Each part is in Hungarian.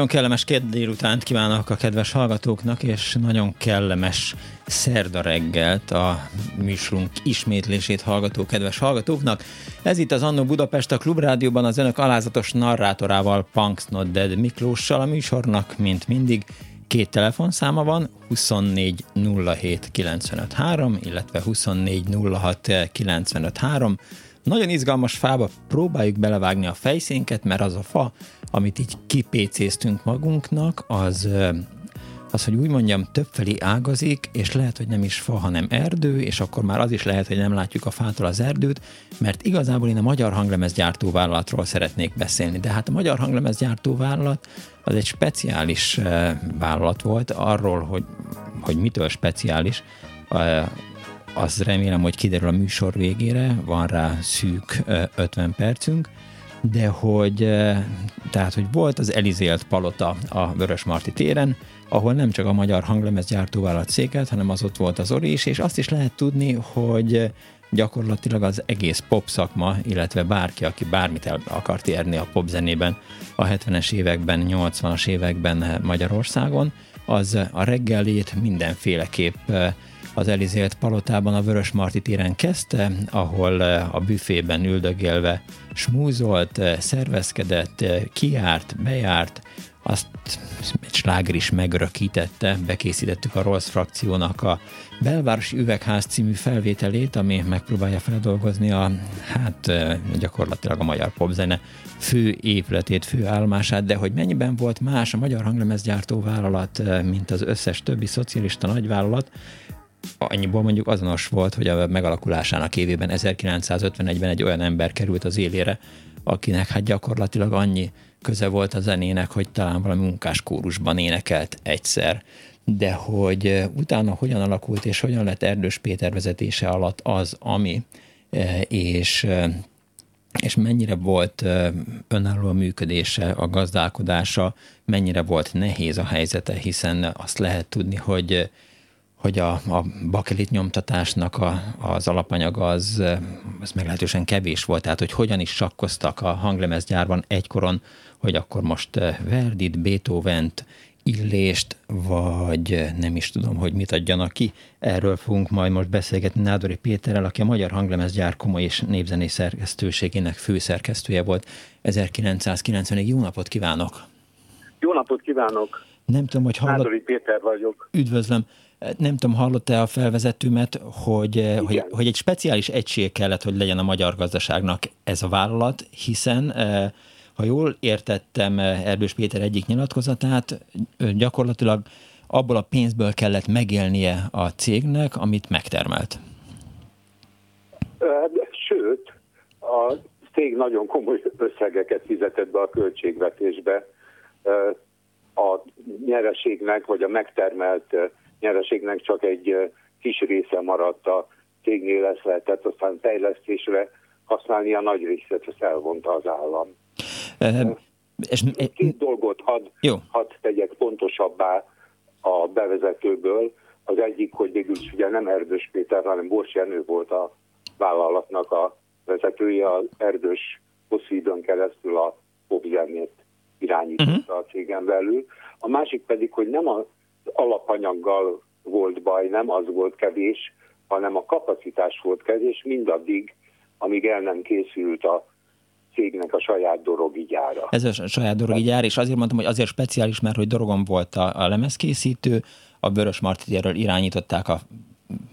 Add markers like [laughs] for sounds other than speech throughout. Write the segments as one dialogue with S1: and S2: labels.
S1: Nagyon kellemes kedd délutánt kívánok a kedves hallgatóknak, és nagyon kellemes szerda reggelt a műsorunk ismétlését hallgató kedves hallgatóknak. Ez itt az Annó Budapest a Klubrádióban az önök alázatos narrátorával, Punks Not Dead Miklóssal a műsornak, mint mindig. Két telefonszáma van, 24 07 95 3, illetve 24 06 95 3. Nagyon izgalmas fába próbáljuk belevágni a fejszénket, mert az a fa, amit így kipécéztünk magunknak, az, az, hogy úgy mondjam, többfelé ágazik, és lehet, hogy nem is fa, hanem erdő, és akkor már az is lehet, hogy nem látjuk a fától az erdőt, mert igazából én a Magyar Hanglemezgyártó Vállalatról szeretnék beszélni. De hát a Magyar Hanglemezgyártó Vállalat az egy speciális vállalat volt, arról, hogy, hogy mitől speciális, az remélem, hogy kiderül a műsor végére, van rá szűk 50 percünk, de hogy, tehát, hogy volt az Elizélt palota a Vörös Marti téren, ahol nem csak a magyar hanglemezgyártóvállalat székelt, hanem az ott volt az Ori is, és azt is lehet tudni, hogy gyakorlatilag az egész pop szakma, illetve bárki, aki bármit el akart érni a popzenében a 70-es években, 80-as években Magyarországon, az a reggelét mindenféleképp az Elizélt palotában a Vörös Marti téren kezdte, ahol eh, a büfében üldögélve smúzolt, eh, szervezkedett, eh, kiárt, bejárt, azt egy sláger is megrökítette, bekészítettük a Rolls frakciónak a Belvárosi Üvegház című felvételét, ami megpróbálja feldolgozni a, hát gyakorlatilag a magyar popzene fő épületét, fő állomását, de hogy mennyiben volt más a magyar hanglemezgyártó vállalat, mint az összes többi szocialista nagyvállalat, annyiból mondjuk azonos volt, hogy a megalakulásának évében 1951-ben egy olyan ember került az élére, akinek hát gyakorlatilag annyi köze volt a zenének, hogy talán valami munkáskórusban énekelt egyszer. De hogy utána hogyan alakult és hogyan lett Erdős Péter vezetése alatt az, ami, és és mennyire volt önálló a működése, a gazdálkodása, mennyire volt nehéz a helyzete, hiszen azt lehet tudni, hogy hogy a, a bakelit nyomtatásnak a, az alapanyaga az, az meglehetősen kevés volt, tehát hogy hogyan is sakkoztak a hanglemezgyárban egykoron, hogy akkor most eh, Verdit, Beethoven-t, Illést, vagy nem is tudom, hogy mit adjanak ki. Erről fogunk majd most beszélgetni Nádori Péterrel, aki a Magyar Hanglemezgyár komoly és népzenész szerkesztőségének főszerkesztője volt 1990-ig. Jó napot kívánok!
S2: Jó napot kívánok!
S1: Nem tudom, hogy hallott...
S2: Nádori Péter vagyok.
S1: Üdvözlöm! Nem tudom, hallott-e a felvezetőmet, hogy, hogy, hogy egy speciális egység kellett, hogy legyen a magyar gazdaságnak ez a vállalat, hiszen eh, ha jól értettem eh, Erdős Péter egyik nyilatkozatát, gyakorlatilag abból a pénzből kellett megélnie a cégnek, amit megtermelt.
S2: Sőt, a cég nagyon komoly összegeket fizetett be a költségvetésbe a nyereségnek, vagy a megtermelt nyereségnek csak egy kis része maradt a cégnél, lesz lehetett aztán fejlesztésre használni, a nagy részét ezt elvonta az állam. Uh, és, Két dolgot hadd had tegyek pontosabbá a bevezetőből. Az egyik, hogy végül is ugye nem Erdős Péter, hanem Bors Jenő volt a vállalatnak a vezetője, az Erdős hosszú időn keresztül a popzenét irányította uh -huh. a cégen belül. A másik pedig, hogy nem a alapanyaggal volt baj, nem az volt kevés, hanem a kapacitás volt kevés mindaddig, amíg el nem készült a cégnek a saját dorogi gyára.
S1: Ez a saját dorogi gyár, és azért mondtam, hogy azért speciális, mert hogy dorogon volt a, a lemezkészítő, a Vörös Martitéről irányították a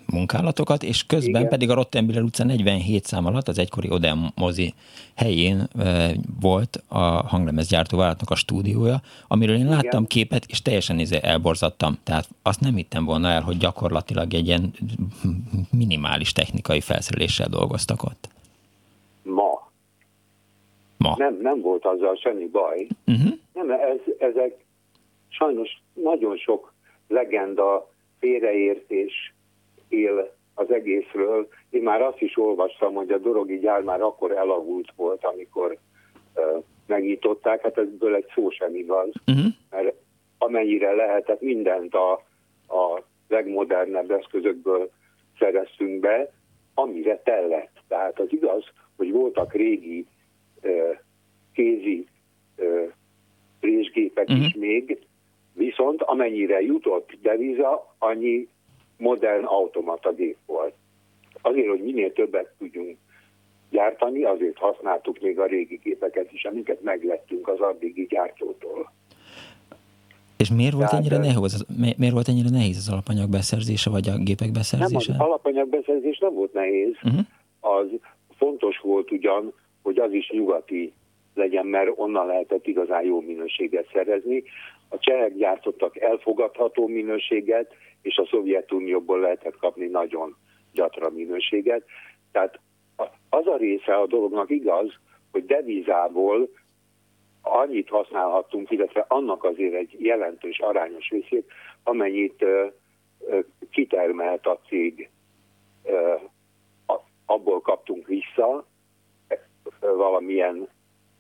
S1: munkálatokat, és közben Igen. pedig a Rottenbiller utca 47 szám alatt az egykori Oden mozi helyén e, volt a hanglemezgyártó vállalatnak a stúdiója, amiről én láttam Igen. képet, és teljesen izé elborzattam. Tehát azt nem hittem volna el, hogy gyakorlatilag egy ilyen minimális technikai felszereléssel dolgoztak ott.
S2: Ma.
S1: Ma.
S2: Nem, nem volt azzal semmi baj.
S1: Uh-huh.
S2: Nem, ez, ezek sajnos nagyon sok legenda, félreértés, él az egészről. Én már azt is olvastam, hogy a Dorogi gyár már akkor elavult volt, amikor uh, megnyitották. Hát ebből egy szó sem igaz, uh-huh. mert amennyire lehetett mindent a, a legmodernebb eszközökből szereztünk be, amire tellett. Tehát az igaz, hogy voltak régi uh, kézi uh, résgépek uh-huh. is még, viszont amennyire jutott deviza, annyi modern automata gép volt. Azért, hogy minél többet tudjunk gyártani, azért használtuk még a régi gépeket is, amiket meglettünk az addigi gyártótól.
S1: És miért volt, Tehát, ennyire nehéz, miért volt ennyire nehéz az alapanyag beszerzése, vagy a gépek beszerzése?
S2: Nem, az alapanyag beszerzés nem volt nehéz. Uh-huh. Az fontos volt ugyan, hogy az is nyugati legyen, mert onnan lehetett igazán jó minőséget szerezni. A csehek gyártottak elfogadható minőséget, és a Szovjetunióból lehetett kapni nagyon gyatra minőséget. Tehát az a része a dolognak igaz, hogy devizából annyit használhattunk, illetve annak azért egy jelentős arányos részét, amennyit kitermelt a cég, abból kaptunk vissza, valamilyen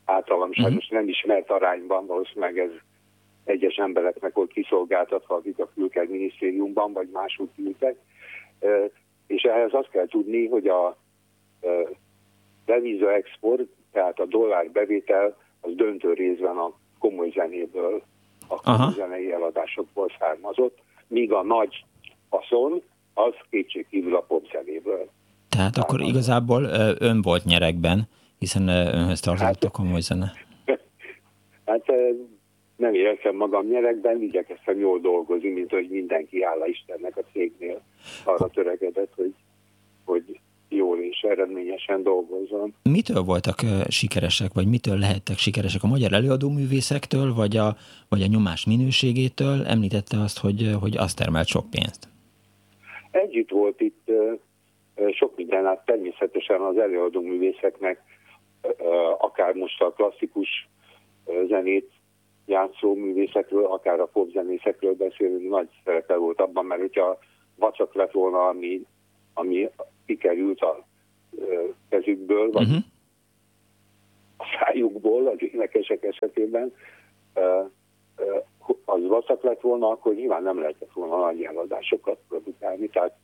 S2: általam sajnos mhm. nem ismert arányban, valószínűleg ez egyes embereknek volt kiszolgáltatva, akik a külügyminisztériumban vagy máshogy ültek. És ehhez azt kell tudni, hogy a deviza export, tehát a dollár bevétel, az döntő részben a komoly zenéből, a komoly Aha. zenei eladásokból származott, míg a nagy haszon az kétségkívül a popzenéből.
S1: Tehát származott. akkor igazából ön volt nyerekben, hiszen önhöz tartozott hát, a komoly zene. [laughs]
S2: Hát nem éreztem magam nyerekben, igyekeztem jól dolgozni, mint hogy mindenki, hála Istennek a cégnél arra töregedett, hogy, hogy jól és eredményesen dolgozzon.
S1: Mitől voltak sikeresek, vagy mitől lehettek sikeresek? A magyar előadóművészektől, vagy a, vagy a nyomás minőségétől? Említette azt, hogy, hogy azt termelt sok pénzt.
S2: Együtt volt itt sok minden, hát természetesen az előadóművészeknek akár most a klasszikus zenét játszó művészekről, akár a popzenészekről beszélünk, nagy szerepe volt abban, mert hogyha vacak lett volna, ami, ami kikerült a kezükből, vagy uh-huh. a szájukból az énekesek esetében, az vacak lett volna, akkor nyilván nem lehetett volna nagy eladásokat produkálni, tehát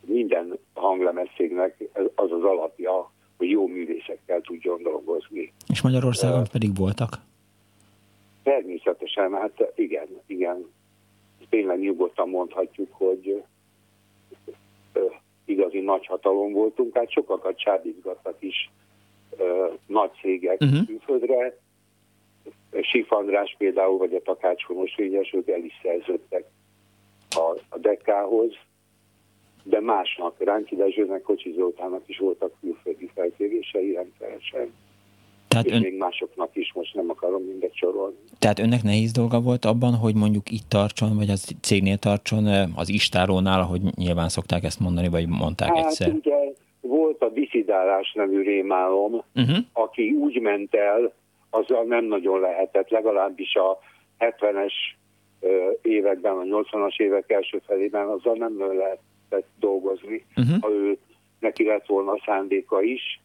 S2: minden hanglemeszségnek az az alapja, hogy jó művészekkel tudjon dolgozni.
S1: És Magyarországon uh, pedig voltak?
S2: Természetesen, hát igen, igen. Tényleg nyugodtan mondhatjuk, hogy igazi nagy hatalom voltunk, hát sokakat csábítgattak is ö, nagy cégek uh-huh. külföldre. Sif András például, vagy a Takács Homos Fényes, ők el is szerződtek a, a dekkához, de másnak, Ránki Dezsőnek, Kocsi Zoltának is voltak külföldi felkérései rendszeresen. Tehát ön... még másoknak is, most nem akarom mindet sorolni.
S1: Tehát önnek nehéz dolga volt abban, hogy mondjuk itt tartson, vagy az cégnél tartson, az istárónál, ahogy nyilván szokták ezt mondani, vagy mondták
S2: hát,
S1: egyszer?
S2: ugye volt a diszidálás nevű rémálom, uh-huh. aki úgy ment el, azzal nem nagyon lehetett, legalábbis a 70-es években, a 80-as évek első felében azzal nem lehetett dolgozni, uh-huh. ha ő neki lett volna szándéka is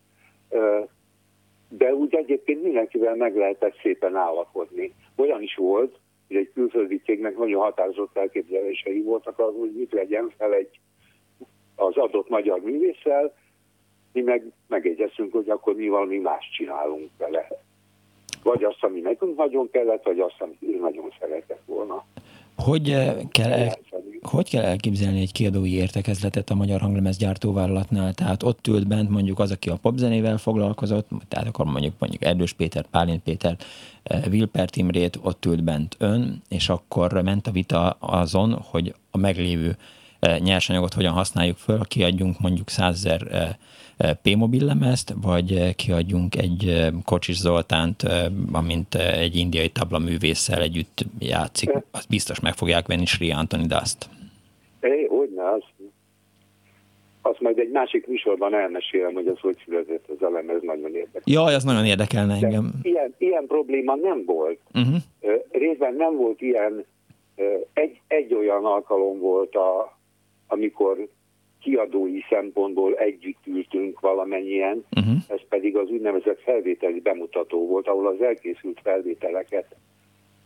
S2: de úgy egyébként mindenkivel meg lehetett szépen állapodni. Olyan is volt, hogy egy külföldi cégnek nagyon határozott elképzelései voltak arról, hogy mit legyen fel egy az adott magyar művésszel, mi meg megegyeztünk, hogy akkor mi valami más csinálunk vele. Vagy azt, ami nekünk nagyon kellett, vagy azt, amit ő nagyon szeretett volna.
S1: Hogy kell, el, hogy kell elképzelni egy kiadói értekezletet a Magyar Hanglemez gyártóvállalatnál? Tehát ott ült bent mondjuk az, aki a popzenével foglalkozott, tehát akkor mondjuk mondjuk Erdős Péter, Pálint Péter, Vilpert Imrét, ott ült bent ön, és akkor ment a vita azon, hogy a meglévő nyersanyagot hogyan használjuk föl, kiadjunk mondjuk százezer P-mobil lemezt, vagy kiadjunk egy Kocsis Zoltánt, amint egy indiai tablaművésszel együtt játszik. Azt biztos meg fogják venni Sri Antoni Dust.
S2: É, ne, az. azt majd egy másik műsorban elmesélem, hogy az hogy született az a lemez, nagyon érdekel.
S1: Jaj, az nagyon érdekelne engem.
S2: ilyen, ilyen probléma nem volt. Uh-huh. Részben nem volt ilyen, egy, egy olyan alkalom volt, a, amikor kiadói szempontból együtt ültünk valamennyien, uh-huh. ez pedig az úgynevezett felvételi bemutató volt, ahol az elkészült felvételeket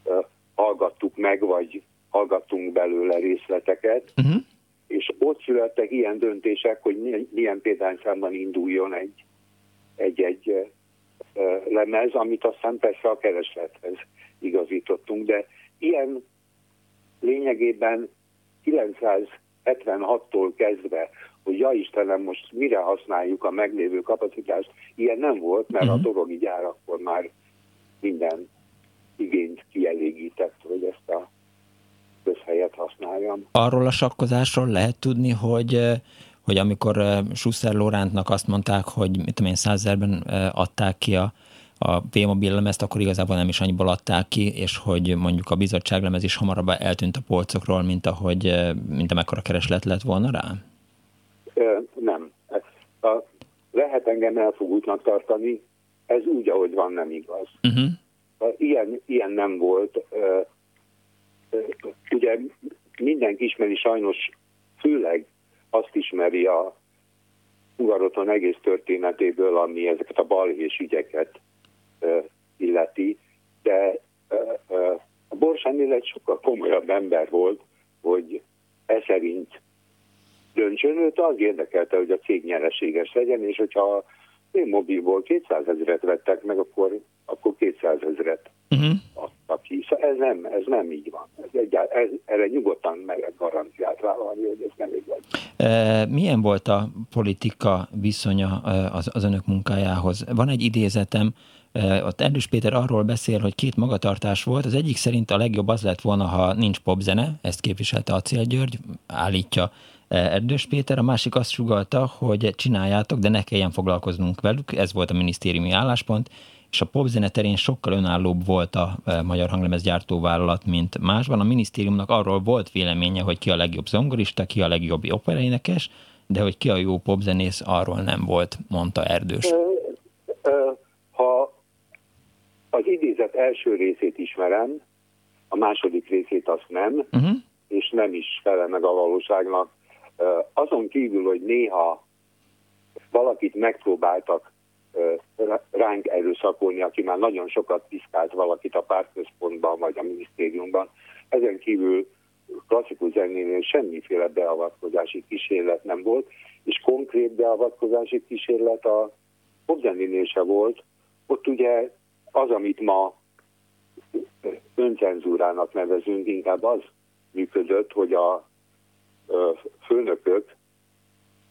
S2: uh, hallgattuk meg, vagy hallgattunk belőle részleteket, uh-huh. és ott születtek ilyen döntések, hogy milyen példányszámban induljon egy, egy-egy uh, lemez, amit aztán persze a kereslethez igazítottunk, de ilyen lényegében 900 76-tól kezdve, hogy ja Istenem, most mire használjuk a meglévő kapacitást, ilyen nem volt, mert uh-huh. a mhm. dorogi gyár akkor már minden igényt kielégített, hogy ezt a közhelyet használjam.
S1: Arról a sakkozásról lehet tudni, hogy hogy amikor Schusser Lórántnak azt mondták, hogy mit tudom én, százerben adták ki a, a V-mobil lemezt, akkor igazából nem is annyiból adták ki, és hogy mondjuk a bizottság lemez is hamarabb eltűnt a polcokról, mint ahogy, mint amekkora kereslet lett volna rá?
S2: Nem. A, lehet engem elfogultnak tartani, ez úgy, ahogy van, nem igaz. Uh-huh. Ilyen, ilyen nem volt. Ugye mindenki ismeri sajnos, főleg azt ismeri a Hungaroton egész történetéből, ami ezeket a balhés ügyeket illeti, de a Borsánél egy sokkal komolyabb ember volt, hogy e szerint döntsön, őt az érdekelte, hogy a cég nyereséges legyen, és hogyha én mobilból 200 ezeret vettek meg, akkor, akkor 200 ezeret uh-huh. adtak ki. Szóval ez nem, ez nem így van. Ez egyáll, ez, erre nyugodtan meg garanciát vállalni, hogy ez nem így van.
S1: E, milyen volt a politika viszonya az, az önök munkájához? Van egy idézetem, ott Erdős Péter arról beszél, hogy két magatartás volt. Az egyik szerint a legjobb az lett volna, ha nincs popzene, ezt képviselte Acél György, állítja Erdős Péter, a másik azt sugalta, hogy csináljátok, de ne kelljen foglalkoznunk velük, ez volt a minisztériumi álláspont, és a popzene terén sokkal önállóbb volt a Magyar Hanglemezgyártóvállalat, mint másban. A minisztériumnak arról volt véleménye, hogy ki a legjobb zongorista, ki a legjobb operaénekes, de hogy ki a jó popzenész, arról nem volt, mondta Erdős.
S2: Ha az idézet első részét ismerem, a második részét azt nem, uh-huh. és nem is felel meg a valóságnak. Azon kívül, hogy néha valakit megpróbáltak ránk erőszakolni, aki már nagyon sokat piszkált valakit a pártközpontban vagy a minisztériumban. Ezen kívül klasszikus zenénél semmiféle beavatkozási kísérlet nem volt, és konkrét beavatkozási kísérlet a popzenénél se volt. Ott ugye az, amit ma öncenzúrának nevezünk, inkább az működött, hogy a főnökök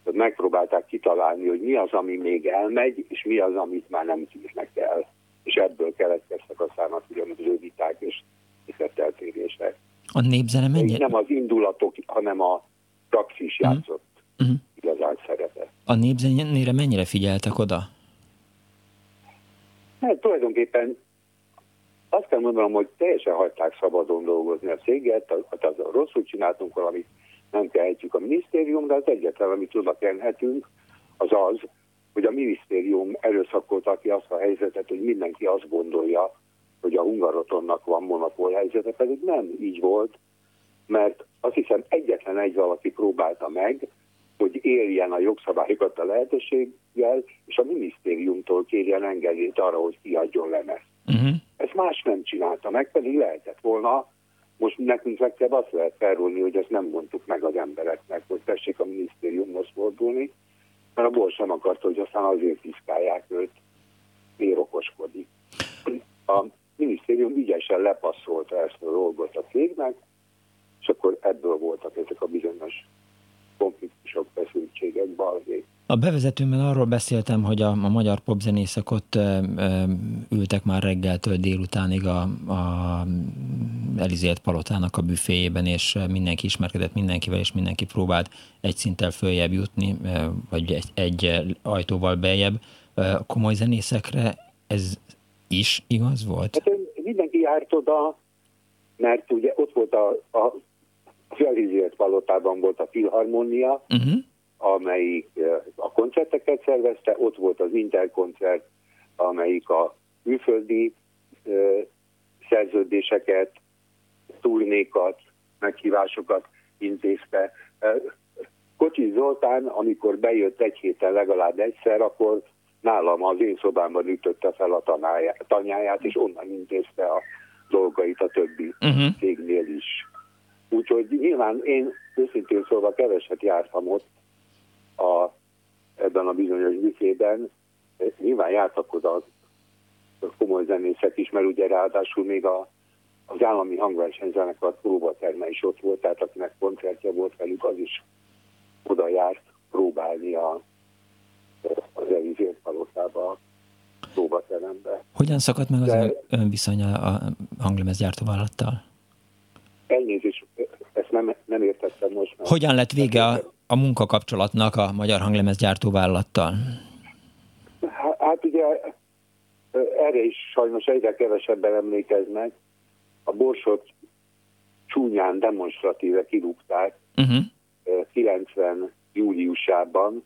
S2: megpróbálták kitalálni, hogy mi az, ami még elmegy, és mi az, amit már nem tűznek el. És ebből keletkeztek aztán a különböző viták és eltérések.
S1: A népzene mennyire?
S2: Nem az indulatok, hanem a praxis mhm. játszott uh-huh. igazán szerepe.
S1: A népzenére mennyire figyeltek oda?
S2: Hát tulajdonképpen azt kell mondanom, hogy teljesen hagyták szabadon dolgozni a céget, az, az rosszul csináltunk valamit, nem tehetjük a minisztériumra, az egyetlen, amit oda kenhetünk, az az, hogy a minisztérium erőszakolta ki azt a helyzetet, hogy mindenki azt gondolja, hogy a Hungarotonnak van monopól helyzete, pedig nem így volt, mert azt hiszem egyetlen egy valaki próbálta meg, hogy éljen a jogszabályokat a lehetőséggel, és a minisztériumtól kérjen engedélyt arra, hogy kiadjon lemezt. Uh-huh. Ezt más nem csinálta meg, pedig lehetett volna. Most nekünk legfeljebb azt lehet felrólni, hogy ezt nem mondtuk meg az embereknek, hogy tessék a minisztériumhoz fordulni, mert a bors nem akarta, hogy aztán azért piszkálják őt, miért okoskodik. A minisztérium ügyesen lepasszolta ezt a dolgot a cégnek, és akkor ebből voltak ezek a bizonyos balhé.
S1: A bevezetőmben arról beszéltem, hogy a, a magyar popzenészek ott e, e, ültek már reggeltől délutánig a, a Elizért palotának a büféjében, és mindenki ismerkedett mindenkivel, és mindenki próbált egy szinttel följebb jutni, e, vagy egy, egy ajtóval beljebb. A komoly zenészekre ez is igaz volt?
S2: Hát mindenki járt oda, mert ugye ott volt a, a Elizért palotában volt a filharmonia, uh-huh amelyik a koncerteket szervezte, ott volt az Interkoncert, amelyik a műföldi szerződéseket, turnékat, meghívásokat intézte. Kocsi Zoltán, amikor bejött egy héten legalább egyszer, akkor nálam az én szobámban ütötte fel a tanyáját, és onnan intézte a dolgait a többi uh-huh. cégnél is. Úgyhogy nyilván én őszintén szólva keveset jártam ott, a, ebben a bizonyos büfében. Nyilván jártak oda a komoly zenészek is, mert ugye ráadásul még a, az állami hangversenyzenekar próbaterme is ott volt, tehát akinek koncertje volt velük, az is oda járt próbálni a, az Elizért palotába a próbaterembe.
S1: Hogyan szakadt meg az De, ön viszonya a hanglemezgyártó vállalattal?
S2: Elnézést, ezt nem, nem értettem most.
S1: Hogyan lett vége a, a munkakapcsolatnak a magyar hanglemezgyártó vállalattal?
S2: Hát ugye erre is sajnos egyre kevesebben emlékeznek. A borsot csúnyán demonstratíve kirúgták uh-huh. 90 júliusában.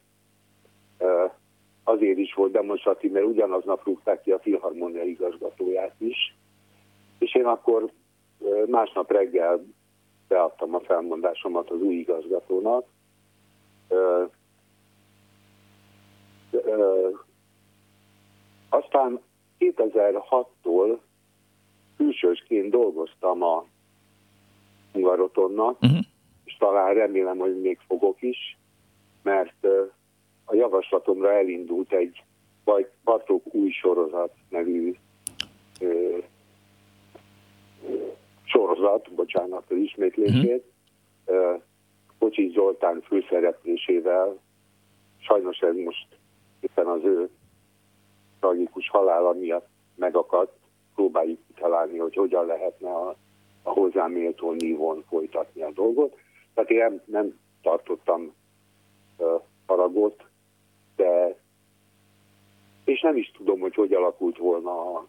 S2: Azért is volt demonstratív, mert ugyanaznap rúgták ki a filharmonia igazgatóját is. És én akkor másnap reggel beadtam a felmondásomat az új igazgatónak, Ö, ö, aztán 2006-tól külsősként dolgoztam a Hungarotonnak, uh-huh. és talán remélem, hogy még fogok is, mert a javaslatomra elindult egy vagy Bartók új sorozat nevű ö, sorozat, bocsánat az ismétlését, uh-huh. Kocsi Zoltán főszereplésével, sajnos ez most éppen az ő tragikus halála miatt megakadt, próbáljuk kitalálni, hogy hogyan lehetne a, a hozzám méltó nívon folytatni a dolgot. Tehát én nem, nem tartottam uh, haragot, de és nem is tudom, hogy hogy alakult volna a,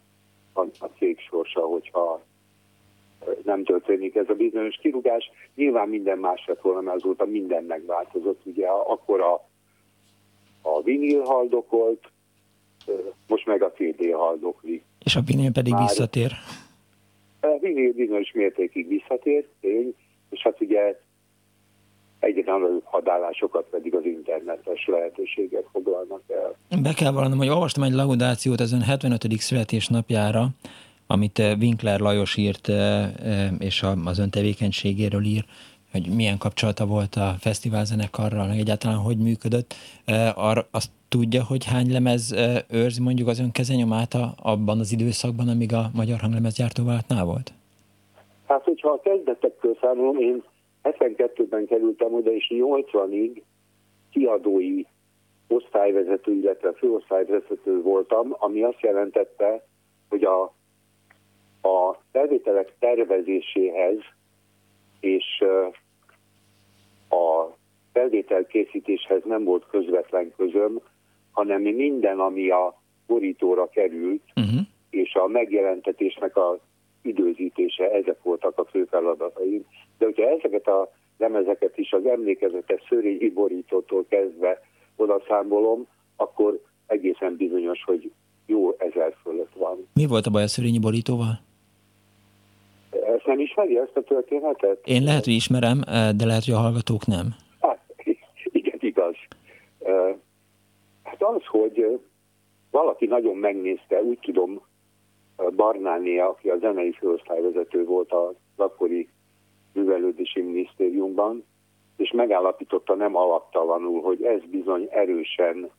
S2: a, a cég sorsa, hogyha nem történik ez a bizonyos kirúgás. Nyilván minden más lett volna, mert azóta minden megváltozott. Ugye akkor a, a vinil haldokolt, most meg a CD haldokli.
S1: És a vinil pedig Már visszatér?
S2: A vinil bizonyos mértékig visszatér, tény, és hát ugye egyre nagyobb hadállásokat pedig az internetes lehetőségek foglalnak el.
S1: Be kell vallanom, hogy olvastam egy laudációt ezen 75. születésnapjára, amit eh, Winkler Lajos írt, eh, eh, és az ön tevékenységéről ír, hogy milyen kapcsolata volt a fesztiválzenekarral, egyáltalán hogy működött. Arra azt tudja, hogy hány lemez őrzi mondjuk az ön abban az időszakban, amíg a Magyar Hanglemezgyártó váltnál volt?
S2: Hát, hogyha a kezdetekkől számolom, én 72-ben kerültem oda, és 80-ig kiadói osztályvezető, illetve főosztályvezető voltam, ami azt jelentette, hogy a a felvételek tervezéséhez és a felvételkészítéshez nem volt közvetlen közöm, hanem minden, ami a borítóra került, uh-huh. és a megjelentetésnek a időzítése, ezek voltak a fő feladataim. De hogyha ezeket a lemezeket is az emlékezetes szörényi borítótól kezdve oda számolom, akkor egészen bizonyos, hogy jó ezer fölött van.
S1: Mi volt a baj a szörényi borítóval?
S2: Ezt nem ismeri ezt a történetet?
S1: Én lehet, hogy ismerem, de lehet, hogy a hallgatók nem.
S2: Hát, igen, igaz. Hát az, hogy valaki nagyon megnézte, úgy tudom, Barnánia, aki a zenei főosztályvezető volt az akkori művelődési minisztériumban, és megállapította nem alaptalanul, hogy ez bizony erősen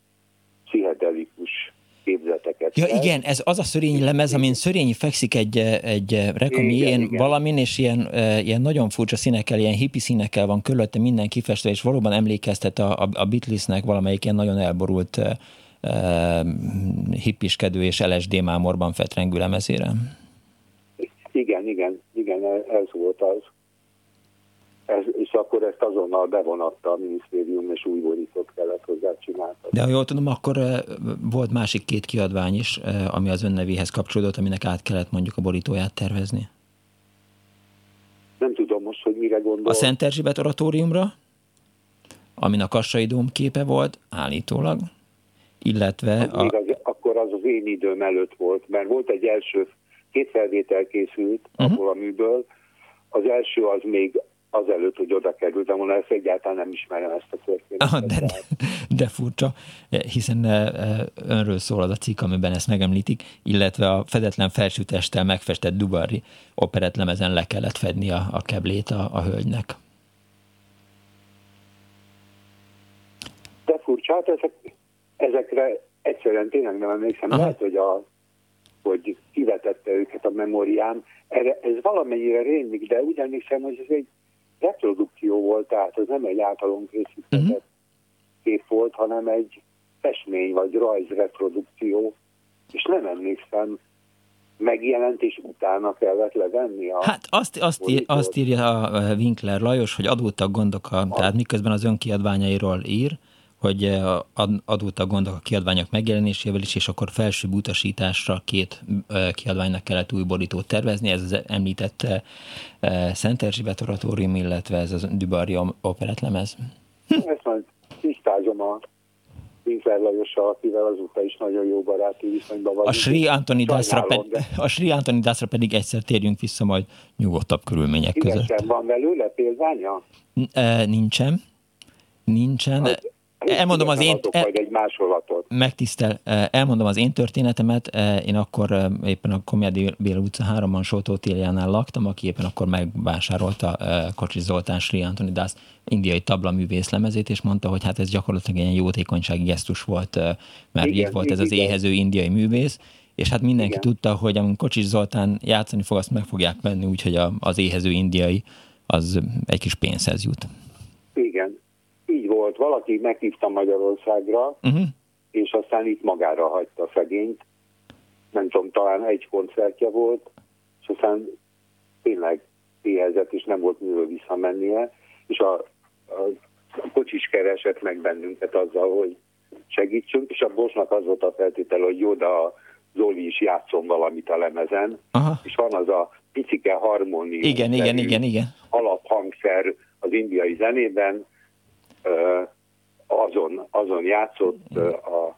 S2: pszichedelikus képzeteket.
S1: Ja igen, ez az a szörényi lemez, amin szörényi fekszik egy, egy rekamién valamin, és ilyen, ilyen nagyon furcsa színekkel, ilyen hippi színekkel van körülötte minden kifestve, és valóban emlékeztet a, a, a Beatlesnek valamelyik ilyen nagyon elborult uh, hippiskedő és LSD mámorban fetrengő lemezére.
S2: Igen, igen, igen, ez volt az. Ez, és akkor ezt azonnal bevonatta a minisztérium, és új borítót kellett hozzá csinálni.
S1: De ha jól tudom, akkor volt másik két kiadvány is, ami az önnevéhez kapcsolódott, aminek át kellett mondjuk a borítóját tervezni.
S2: Nem tudom most, hogy mire gondol.
S1: A Szent Erzsébet oratóriumra, amin a Kassai Dóm képe volt, állítólag, illetve...
S2: A... Az, akkor az az én időm előtt volt, mert volt egy első, két felvétel készült uh-huh. abból a műből, az első az még azelőtt, hogy oda kerültem volna, ezt egyáltalán nem ismerem ezt a történetet. Ah,
S1: de, de furcsa, hiszen eh, eh, önről szól az a cikk, amiben ezt megemlítik, illetve a fedetlen felsőtesttel megfestett Dubari operetlemezen le kellett fedni a, a keblét a, a hölgynek.
S2: De furcsa, hát ezek, ezekre egyszerűen tényleg nem emlékszem. Aha. Lehet, hogy, a, hogy kivetette őket a memóriám. Erre, ez valamennyire rémlik, de úgy emlékszem, hogy ez egy reprodukció volt, tehát ez nem egy általunk készített uh-huh. kép volt, hanem egy festmény vagy rajz reprodukció, és nem emlékszem, megjelent, és utána kellett levenni a...
S1: Hát azt, azt, ír, azt írja a Winkler Lajos, hogy adódtak gondok, a, tehát miközben az önkiadványairól ír, hogy eh, adódtak gondok a kiadványok megjelenésével is, és akkor felsőbb utasításra két eh, kiadványnak kellett új borítót tervezni, ez az említett eh, Szent Erzsébet oratórium, illetve ez az Dubari operetlemez.
S2: Hm. Ezt majd tisztázom a Winkler Lajossal, akivel azóta is nagyon jó baráti viszonyban vagyunk.
S1: A Sri Antoni Dászra, ped- a Sri Antoni Dászra pedig egyszer térjünk vissza majd nyugodtabb körülmények Szívesen között.
S2: van belőle példánya?
S1: Nincsen. Nincsen. Az elmondom az én...
S2: Majd egy másolatot.
S1: Megtisztel. Elmondom az én történetemet. Én akkor éppen a Komjádi Béla utca 3-ban Sótó Téliánál laktam, aki éppen akkor megvásárolta Kocsi Zoltán Sri Antoni Dász indiai tablaművész lemezét, és mondta, hogy hát ez gyakorlatilag egy jótékonysági gesztus volt, mert igen, itt volt ez az éhező indiai művész, és hát mindenki igen. tudta, hogy amikor Kocsis Zoltán játszani fog, azt meg fogják venni, úgyhogy az éhező indiai az egy kis pénzhez jut.
S2: Igen, így volt, valaki meghívta Magyarországra, uh-huh. és aztán itt magára hagyta szegényt. Nem tudom, talán egy koncertje volt, és aztán tényleg éhezett, és nem volt művel visszamennie, és a, a, a kocsis keresett meg bennünket azzal, hogy segítsünk, és a Bosnak az volt a feltétel, hogy jó, de a Zoli is játszom valamit a lemezen, Aha. és van az a picike harmónium.
S1: Igen, igen, igen, igen.
S2: Alaphangszer az indiai zenében, azon, azon játszott a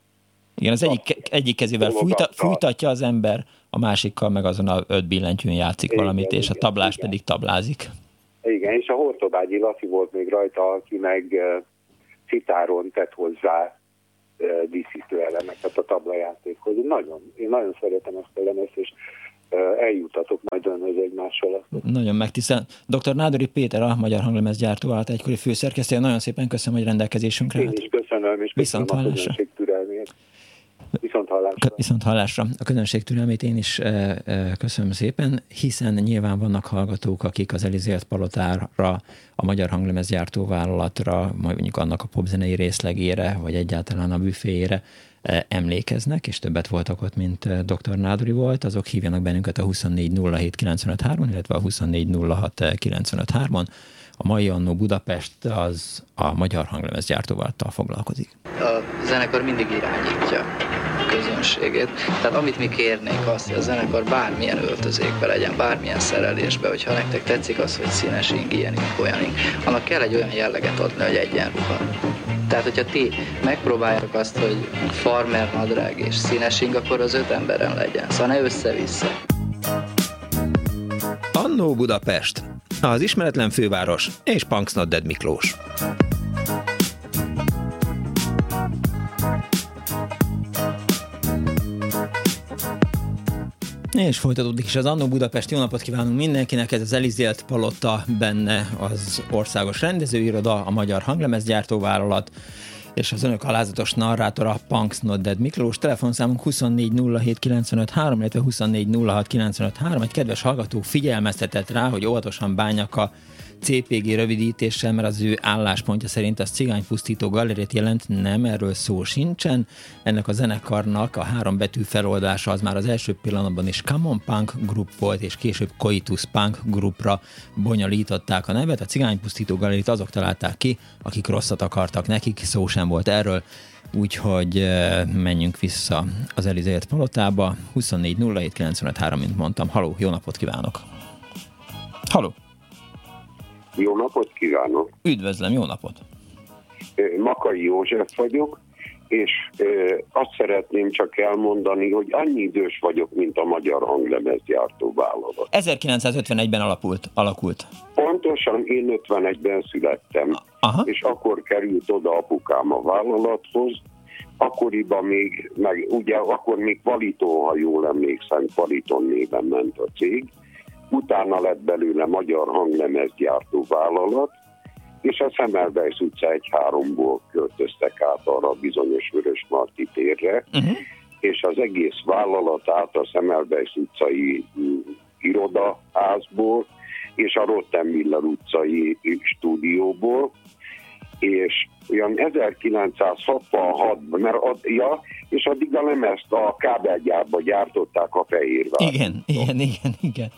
S1: igen, az egyik, egyik kezével fújta, fújtatja az ember, a másikkal meg azon a öt billentyűn játszik igen, valamit, és a tablás igen. pedig tablázik.
S2: Igen, és a Hortobágyi Laci volt még rajta, aki meg citáron tett hozzá díszítő elemeket a tablajátékhoz. Nagyon, én nagyon szeretem ezt a lemezt, és eljutatok majd önhöz egy másolatot.
S1: Nagyon megtisztel. Dr. Nádori Péter, a Magyar Hanglemez gyártó állt egykori főszerkesztő. Nagyon szépen köszönöm, hogy rendelkezésünkre
S2: Én is köszönöm, és
S1: Viszont
S2: köszönöm hallásra. a türelmét. Viszont hallásra.
S1: Viszont hallásra. A közönség türelmét én is e, e, köszönöm szépen, hiszen nyilván vannak hallgatók, akik az Elizélt Palotára, a Magyar Hanglemezgyártó vállalatra, mondjuk annak a popzenei részlegére, vagy egyáltalán a büféjére emlékeznek, és többet voltak ott, mint dr. Nádori volt, azok hívjanak bennünket a 2407953, illetve a 2406953-on. A mai Annó Budapest az a magyar hanglemezgyártóval foglalkozik.
S3: A zenekar mindig irányítja közönségét. Tehát amit mi kérnénk azt, hogy a zenekar bármilyen öltözékbe legyen, bármilyen szerelésbe, hogyha nektek tetszik az, hogy színes ing, ilyen ing, olyan ing, annak kell egy olyan jelleget adni, hogy egyenruha. Tehát, hogyha ti megpróbáljátok azt, hogy farmer nadrág és színes ing, akkor az öt emberen legyen. Szóval ne össze-vissza.
S4: Annó Budapest, az ismeretlen főváros és Punksnodded Miklós.
S1: És folytatódik is az Annó Budapest. Jó napot kívánunk mindenkinek, ez az Elizélt Palota, benne az országos rendezőiroda, a Magyar Hanglemezgyártóvállalat, és az önök alázatos narrátora Punks Not Miklós. Telefonszámunk 2407953, illetve 2406953. Egy kedves hallgató figyelmeztetett rá, hogy óvatosan bánjak a CPG rövidítéssel, mert az ő álláspontja szerint az cigánypusztító galeriát jelent, nem, erről szó sincsen. Ennek a zenekarnak a három betű feloldása az már az első pillanatban is Common Punk Group volt, és később Coitus Punk Groupra bonyolították a nevet. A cigánypusztító galeriát azok találták ki, akik rosszat akartak nekik, szó sem volt erről. Úgyhogy menjünk vissza az Elizélt palotába. 24 mint mondtam. Haló, jó napot kívánok! Haló!
S5: Jó napot kívánok!
S1: Üdvözlöm, jó napot!
S5: Makai József vagyok, és azt szeretném csak elmondani, hogy annyi idős vagyok, mint a Magyar Hanglemezgyártó vállalat.
S1: 1951-ben alakult. alakult.
S5: Pontosan, én 51-ben születtem, Aha. és akkor került oda apukám a vállalathoz, akkoriban még, meg ugye akkor még Kvalitó, ha jól emlékszem, Kvaliton néven ment a cég, utána lett belőle magyar hanglemezgyártó vállalat, és a Szemelweis utca egy háromból költöztek át arra a bizonyos Vörös Marti térre, uh-huh. és az egész vállalat át a Szemelweis utcai mm, irodaházból, és a Rottenmiller utcai stúdióból, és olyan 1966-ban, mert ad, ja, és addig a lemezt a kábelgyárba gyártották a fehérvár.
S1: Igen, igen, igen, igen.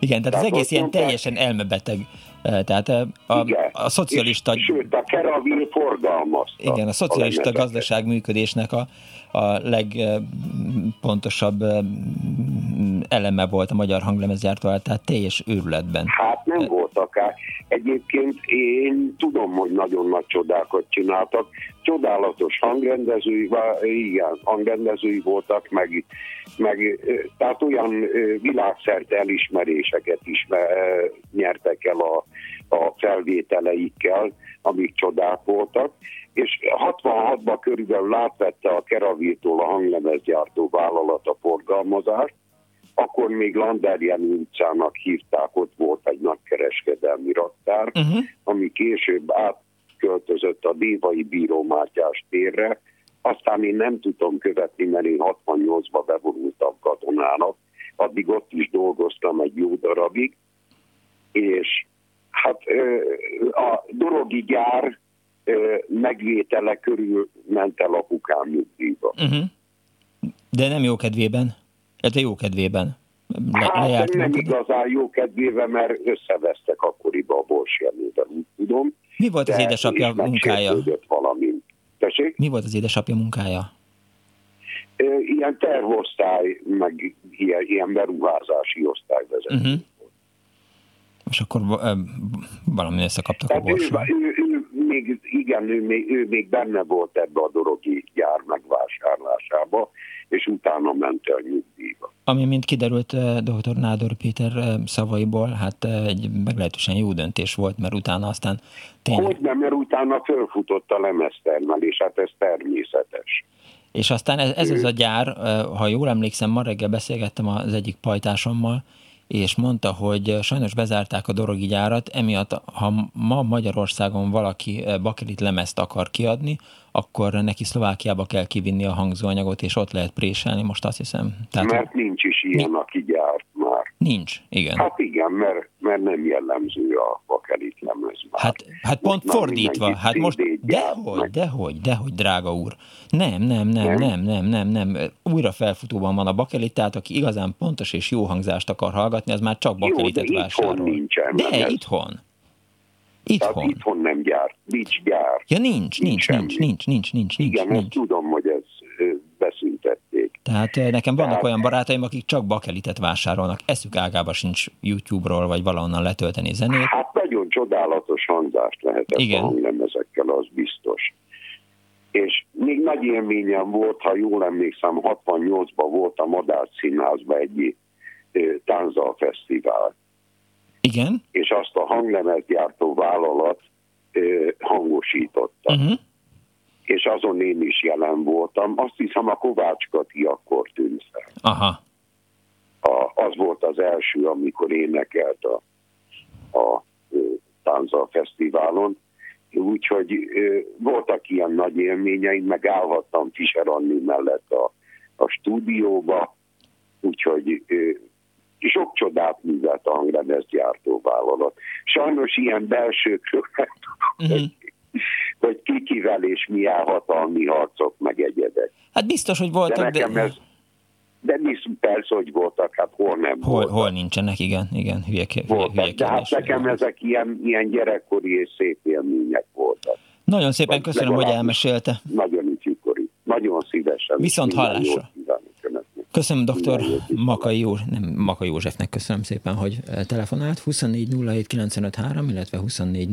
S1: Igen, tehát, tehát az egész ilyen mondták, teljesen elmebeteg. Eh, tehát eh, a, igen, a szocialista...
S5: És, sőt, a Keravil forgalmazta.
S1: Igen, a szocialista a gazdaság működésnek a, a legpontosabb eh, eleme volt a magyar hanglemezgyártó, tehát teljes őrületben.
S5: Hát nem volt akár. Egyébként én tudom, hogy nagyon nagy csodákat csináltak. Csodálatos hangrendezői, igen, hangrendezői voltak, meg, meg tehát olyan világszerte elismeréseket is nyertek el a, a felvételeikkel, amik csodák voltak és 66-ban körülbelül átvette a Keravirtól a hanglemezgyártó vállalat a forgalmazást, akkor még Landerjen utcának hívták, ott volt egy nagy kereskedelmi raktár, uh-huh. ami később átköltözött a Dévai Bíró Mátyás térre, aztán én nem tudom követni, mert én 68-ba bevonultam katonának, addig ott is dolgoztam egy jó darabig, és hát a dorogi gyár megvétele körül ment el apukám nyugdíjba. Uh-huh.
S1: De nem jó kedvében? Ez jó kedvében.
S5: Le, hát nem igazán jó kedvében, mert összevesztek akkoriban a Bors Jenőben, úgy tudom.
S1: Mi volt az édesapja munkája?
S5: Valami.
S1: Mi volt az édesapja munkája?
S5: Ilyen tervosztály, meg ilyen, ilyen beruházási osztályvezető. Uh-huh.
S1: És akkor valami összekaptak Tehát a borsban.
S5: Ő, ő, ő, még, igen, ő még, ő még benne volt ebbe a dorogi gyár megvásárlásába, és utána ment el nyugdíjba.
S1: Ami, mint kiderült dr. Nádor Péter szavaiból, hát egy meglehetősen jó döntés volt, mert utána aztán
S5: tényleg... Hogy nem, mert utána fölfutott a lemeztermelés, hát ez természetes.
S1: És aztán ez, ez az a gyár, ha jól emlékszem, ma reggel beszélgettem az egyik pajtásommal, és mondta, hogy sajnos bezárták a dorogi gyárat, emiatt ha ma Magyarországon valaki bakelit lemezt akar kiadni, akkor neki Szlovákiába kell kivinni a hangzóanyagot, és ott lehet préselni, most azt hiszem.
S5: Tehát, mert nincs is ilyen, aki gyárt már.
S1: Nincs, igen.
S5: Hát igen, mert, mert nem jellemző a bakelit lemez már.
S1: Hát, hát pont most fordítva, hát most dehogy, dehogy, dehogy, drága úr. Nem, nem, nem, nem, nem, nem, nem. Újra felfutóban van a bakelit, tehát aki igazán pontos és jó hangzást akar hallgatni, az már csak bakelitet Jó, de vásárol.
S5: Itthon nincsen.
S1: De, itthon. Itthon.
S5: Tehát itthon nem gyárt, nincs gyár.
S1: Ja nincs, nincs, nincs, nincs, nincs, nincs, nincs.
S5: Igen,
S1: nincs.
S5: tudom, hogy beszüntették.
S1: Tehát nekem vannak Tehát... olyan barátaim, akik csak bakelitet vásárolnak, eszük ágába sincs YouTube-ról, vagy valahonnan letölteni zenét.
S5: Hát nagyon csodálatos hangzást lehetett Igen. hanglemezekkel, az biztos. És még nagy élményem volt, ha jól emlékszem, 68-ban volt a Madár Színházban egy Tánzal Fesztivál.
S1: Igen.
S5: És azt a hanglemezgyártó vállalat hangosította. Uh-huh. És azon én is jelen voltam. Azt hiszem a Kovács Kati akkor tűnt fel.
S1: Aha.
S5: A, az volt az első, amikor énekelt a, a Tánza Fesztiválon, úgyhogy voltak ilyen nagy élményeim, meg állhattam Fischer Anni mellett a, a stúdióba, úgyhogy sok csodát művelt a hangrendez gyártóvállalat. Sajnos ilyen belsőkről nem tudom, kikivel és milyen hatalmi harcok meg egyedek.
S1: Hát biztos, hogy voltak, de... Nekem de... Ez,
S5: de mi persze, hogy voltak, hát hol nem
S1: hol,
S5: voltak.
S1: Hol nincsenek, igen, igen, hülye,
S5: voltak, hülye De hát nekem volt. ezek ilyen, ilyen gyerekkori és szép élmények voltak.
S1: Nagyon szépen Vagy köszönöm, hogy elmesélte.
S5: Nagyon ifjúkori, nagyon szívesen.
S1: Viszont hallásra. Köszönöm dr. Makai József, nem Makai Józsefnek köszönöm szépen, hogy eh, telefonált. 24 illetve 24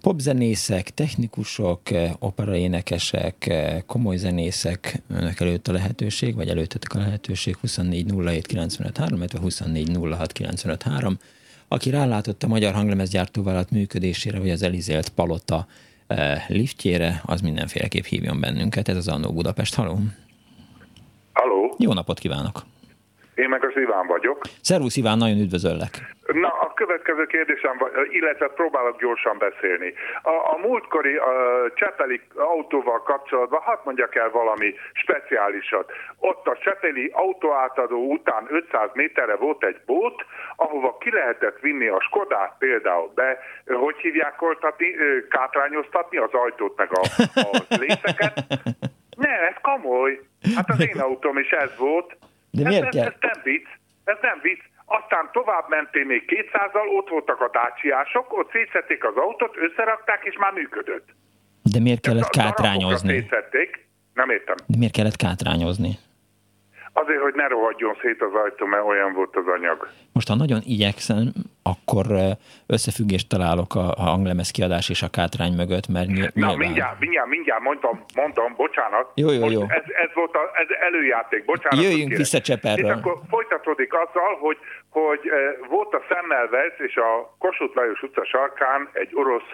S1: popzenészek, technikusok, operaénekesek, komoly zenészek, önök előtt a lehetőség, vagy előttetek a lehetőség 2407953, illetve 2406953. Aki rálátott a Magyar Hanglemezgyártóvállalat működésére, vagy az Elizélt Palota eh, liftjére, az mindenféleképp hívjon bennünket. Ez az Annó Budapest. Haló!
S6: Haló!
S1: Jó napot kívánok!
S6: Én meg az Iván vagyok.
S1: Szervusz Iván, nagyon üdvözöllek.
S6: Na, a következő kérdésem, illetve próbálok gyorsan beszélni. A, a múltkori a Csepeli autóval kapcsolatban, hadd mondjak el valami speciálisat. Ott a Csepeli autóátadó után 500 méterre volt egy bót, ahova ki lehetett vinni a Skodát például be, hogy hívják koltatni, kátrányoztatni az ajtót meg a, a lészeket. Ne, ez komoly. Hát az én autóm is ez volt.
S1: De miért
S6: ez,
S1: kell?
S6: Ez, ez nem vicc. Ez nem vicc. Aztán tovább mentél még 200-al, ott voltak a dácsiások, ott szétszették az autót, összerakták, és már működött.
S1: De miért kellett kátrányozni?
S6: Szétszették. Nem értem.
S1: De miért kellett kátrányozni?
S6: Azért, hogy ne rohadjon szét az ajtó, mert olyan volt az anyag.
S1: Most, ha nagyon igyekszem, akkor összefüggést találok a hanglemez kiadás és a kátrány mögött, mert nyilván...
S6: Na, mindjárt, mindjárt, mindjárt mondtam, mondtam, bocsánat.
S1: Jó, jó, jó.
S6: Ez, ez volt a, ez előjáték, bocsánat.
S1: Jöjjünk vissza Cseperről.
S6: És akkor folytatódik azzal, hogy, hogy volt a Semmelweis és a Kossuth Lajos utca sarkán egy orosz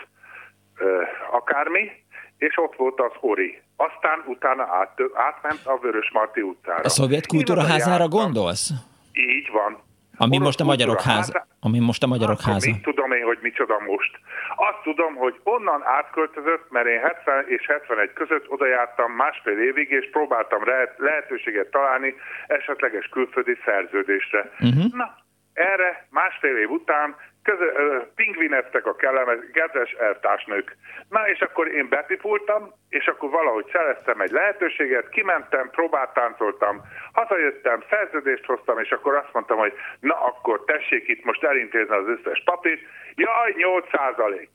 S6: akármi, és ott volt az Ori. Aztán utána át, átment a Vörös Marti utcára.
S1: A szovjet kultúraházára gondolsz?
S6: Így van.
S1: Ami most a magyarok háza. Ami most a magyarok
S6: Akkor
S1: háza.
S6: Mit tudom én, hogy micsoda most. Azt tudom, hogy onnan átköltözött, mert én 70 és 71 között oda jártam másfél évig, és próbáltam lehetőséget találni esetleges külföldi szerződésre. Uh-huh. Na, erre másfél év után közö, pingvineztek a kellemes, kedves elvtársnők. Na és akkor én betipultam, és akkor valahogy szereztem egy lehetőséget, kimentem, próbáltáncoltam, hazajöttem, szerződést hoztam, és akkor azt mondtam, hogy na akkor tessék itt most elintézni az összes papírt. Jaj, 8 százalék.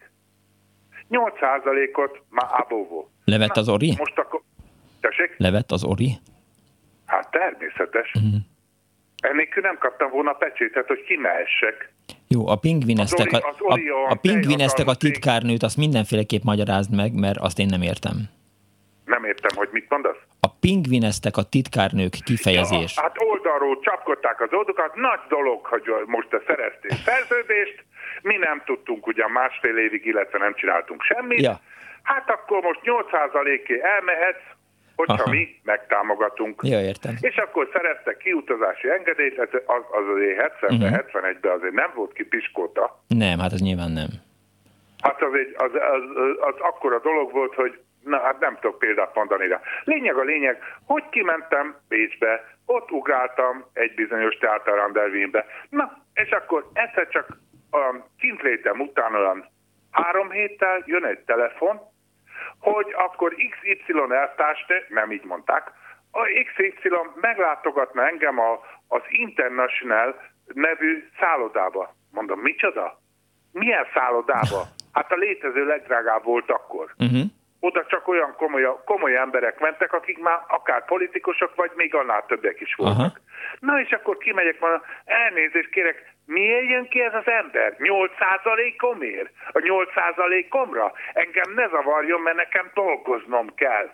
S6: 8 százalékot már abóvó.
S1: Levett
S6: na,
S1: az ori?
S6: Most akkor... Tessék?
S1: Levett az ori?
S6: Hát természetes. Uh-huh. Ennélkül nem kaptam volna pecsétet, hogy kimehessek.
S1: Jó, a pingvineztek, a, a, a, pingvineztek a titkárnőt, azt mindenféleképp magyarázd meg, mert azt én nem értem.
S6: Nem értem, hogy mit mondasz?
S1: A pingvineztek a titkárnők kifejezés.
S6: Ja, hát oldalról csapkodták az oldokat, nagy dolog, hogy most te szereztél szerződést, mi nem tudtunk ugyan másfél évig, illetve nem csináltunk semmit. Ja. Hát akkor most 8%-é elmehetsz, hogyha Aha. mi megtámogatunk.
S1: Ja, értem.
S6: És akkor szereztek kiutazási engedélyt, az, az azért 70-ben, uh-huh. 71-ben azért nem volt ki piskóta.
S1: Nem, hát az nyilván nem.
S6: Hát az, egy, az, az, az, az akkora dolog volt, hogy na hát nem tudok példát mondani rá. Lényeg a lényeg, hogy kimentem Bécsbe, ott ugráltam egy bizonyos teáterrendelvénybe. Na, és akkor egyszer csak a kintlétem után olyan három héttel jön egy telefon, hogy akkor XY elvtársnő, nem így mondták, a XY meglátogatna engem a, az International nevű szállodába. Mondom, micsoda? Milyen szállodába? [laughs] Hát a létező legdrágább volt akkor. Uh-huh. Oda csak olyan komoly, komoly emberek mentek, akik már akár politikusok, vagy még annál többek is voltak. Uh-huh. Na és akkor kimegyek, mondom, elnézést kérek, Miért jön ki ez az ember? 8%-omért? A 8%-omra? Engem ne zavarjon, mert nekem dolgoznom kell.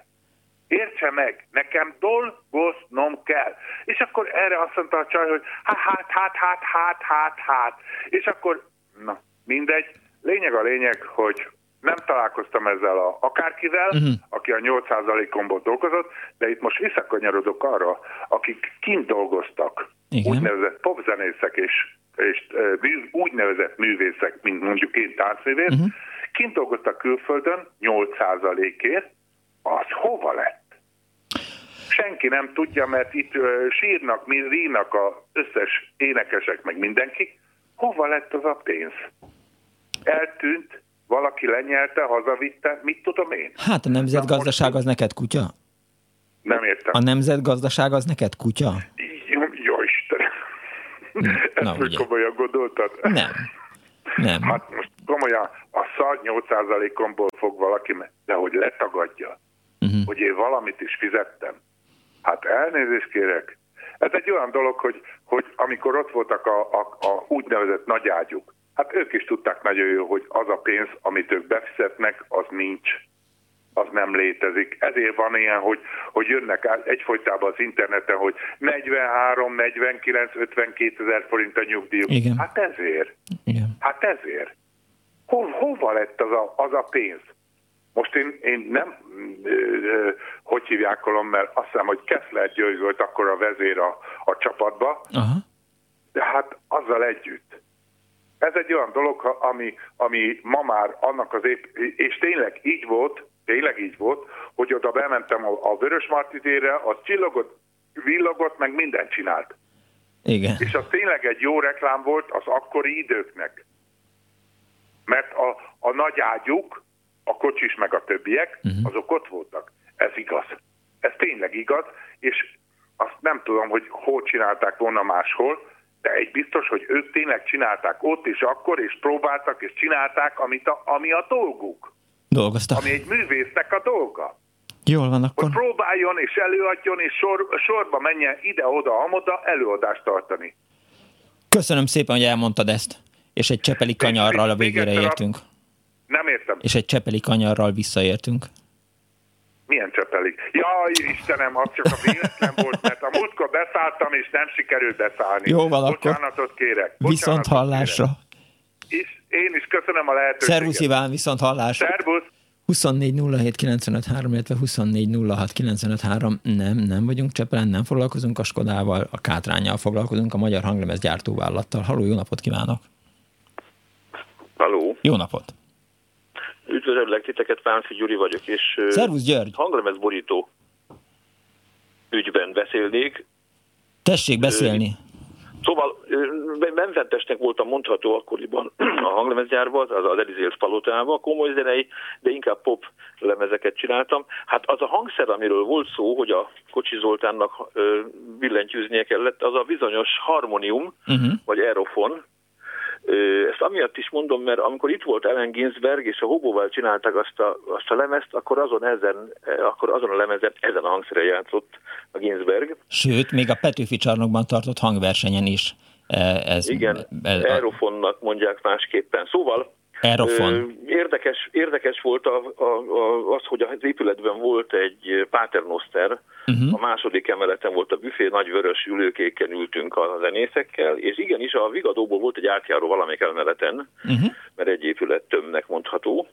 S6: Értse meg, nekem dolgoznom kell. És akkor erre azt mondta a csaj, hogy hát, hát, hát, hát, hát, hát, hát. És akkor, na, mindegy. Lényeg a lényeg, hogy nem találkoztam ezzel a akárkivel, uh-huh. aki a 8%-omból dolgozott, de itt most visszakanyarodok arra, akik kint dolgoztak, Igen. úgynevezett popzenészek és és mű, úgynevezett művészek, mint mondjuk én táncművész, uh-huh. kint dolgoztak külföldön 8%-ért, az hova lett? Senki nem tudja, mert itt uh, sírnak, rínak az összes énekesek, meg mindenki. Hova lett az a pénz? Eltűnt, valaki lenyelte, hazavitte, mit tudom én?
S1: Hát a nemzetgazdaság az neked kutya?
S6: Nem értem.
S1: A nemzetgazdaság az neked kutya?
S6: Isten. Ezt most komolyan gondoltad?
S1: Nem. Nem.
S6: Hát most komolyan a szar 8%-omból fog valaki, de hogy letagadja, uh-huh. hogy én valamit is fizettem. Hát elnézést kérek. Ez egy olyan dolog, hogy, hogy amikor ott voltak a, a, a úgynevezett nagyágyuk, hát ők is tudták nagyon jó, hogy az a pénz, amit ők befizetnek, az nincs az nem létezik. Ezért van ilyen, hogy, hogy jönnek egyfolytában az interneten, hogy 43, 49, 52 ezer forint a nyugdíjuk.
S1: Igen.
S6: Hát ezért.
S1: Igen.
S6: Hát ezért. Ho, hova lett az a, az a pénz? Most én, én nem, ö, ö, hogy hívják kolom, mert azt hiszem, hogy Kessler György volt akkor a vezér a, a csapatba,
S1: Aha.
S6: de hát azzal együtt. Ez egy olyan dolog, ami, ami ma már annak az épp, és tényleg így volt, tényleg így volt, hogy oda bementem a, a Vörös Martitére, az csillogott, villogott, meg mindent csinált.
S1: Igen.
S6: És az tényleg egy jó reklám volt az akkori időknek. Mert a, a nagy ágyuk, a kocsis meg a többiek, uh-huh. azok ott voltak. Ez igaz. Ez tényleg igaz, és azt nem tudom, hogy hol csinálták volna máshol, de egy biztos, hogy ők tényleg csinálták ott és akkor, és próbáltak, és csinálták, amit a, ami a dolguk.
S1: Dolgoztak.
S6: Ami egy művésznek a dolga.
S1: Jól van akkor.
S6: Hogy próbáljon és előadjon, és sor, sorba menjen ide-oda, amoda előadást tartani.
S1: Köszönöm szépen, hogy elmondtad ezt. És egy csepeli kanyarral a végére értünk.
S6: Nem értem.
S1: És egy csepeli kanyarral visszaértünk.
S6: Milyen csepeli? Jaj, Istenem, az csak a véletlen volt, mert a múltkor beszálltam, és nem sikerült beszállni.
S1: Jó van akkor.
S6: Bocsánatot kérek.
S1: Viszont hallásra.
S6: Kérek. És én is köszönöm a lehetőséget.
S1: Szervusz Iván, viszont hallásra.
S6: Szervusz.
S1: 24 07 95 3, illetve 24 06 95 3. Nem, nem vagyunk Csepelen, nem foglalkozunk a Skodával, a Kátrányjal foglalkozunk, a Magyar Hanglemez gyártóvállalattal. Halló, jó napot kívánok!
S7: Halló!
S1: Jó napot!
S7: Üdvözöllek titeket, Pánfi Gyuri vagyok, és
S1: Szervusz György!
S7: hanglemez borító ügyben beszélnék.
S1: Tessék beszélni!
S7: Szóval benfentesnek voltam mondható akkoriban [clears throat] a hanglemezgyárban, az, az Elizélt palotában, komoly zenei, de inkább pop lemezeket csináltam. Hát az a hangszer, amiről volt szó, hogy a Kocsi Zoltánnak billentyűznie kellett, az a bizonyos harmonium, uh-huh. vagy aerofon, ezt amiatt is mondom, mert amikor itt volt Ellen Ginsberg, és a Hobóval csinálták azt a, azt a lemezt, akkor azon, ezen, akkor azon a lemezen ezen a hangszeren játszott a Ginsberg.
S1: Sőt, még a Petőfi csarnokban tartott hangversenyen is. Ez,
S7: Igen, ez, Aerofonnak mondják másképpen. Szóval
S1: Aerofon.
S7: Érdekes, érdekes volt a, a, a, az, hogy az épületben volt egy paternoster, uh-huh. a második emeleten volt a büfé, nagy vörös ülőkéken ültünk a zenészekkel, és igenis a Vigadóból volt egy átjáró valamelyik emeleten, uh-huh. mert egy épület többnek mondható.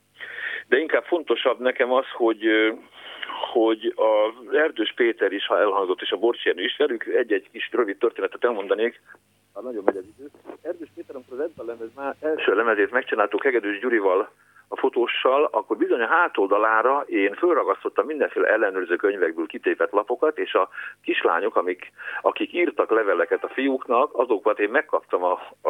S7: De inkább fontosabb nekem az, hogy hogy a Erdős Péter is, ha elhangzott, és a Borcsi is velük egy-egy kis rövid történetet elmondanék, ha nagyon megy az idő. Erdős Péter, amikor az Edba lemez már első lemezét megcsináltuk Hegedűs Gyurival, a fotóssal, akkor bizony a hátoldalára én fölragasztottam mindenféle ellenőrző könyvekből kitépett lapokat, és a kislányok, amik, akik írtak leveleket a fiúknak, azokat én megkaptam a, a,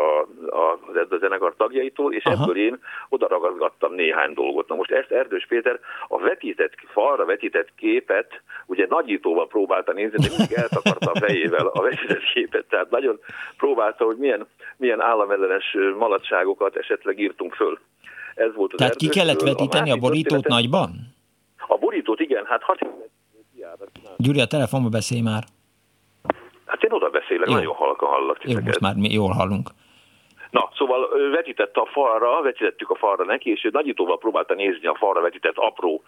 S7: a, az zenekar tagjaitól, és Aha. ebből én oda ragaszgattam néhány dolgot. Na most ezt Erdős Péter a vetített, falra vetített képet, ugye nagyítóval próbálta nézni, de mindig eltakarta a fejével a vetített képet, tehát nagyon próbálta, hogy milyen, milyen államellenes maladságokat esetleg írtunk föl. Ez volt az
S1: Tehát ki kellett vetíteni a, a borítót nagyban?
S7: A borítót igen, hát hat
S1: Gyuri, a telefonba beszélj már.
S7: Hát én oda beszélek, Jó. nagyon halkan hallak
S1: Jó, most már mi jól hallunk.
S7: Na, szóval vetítette a falra, vetítettük a falra neki, és ő nagyítóval próbálta nézni a falra vetített apró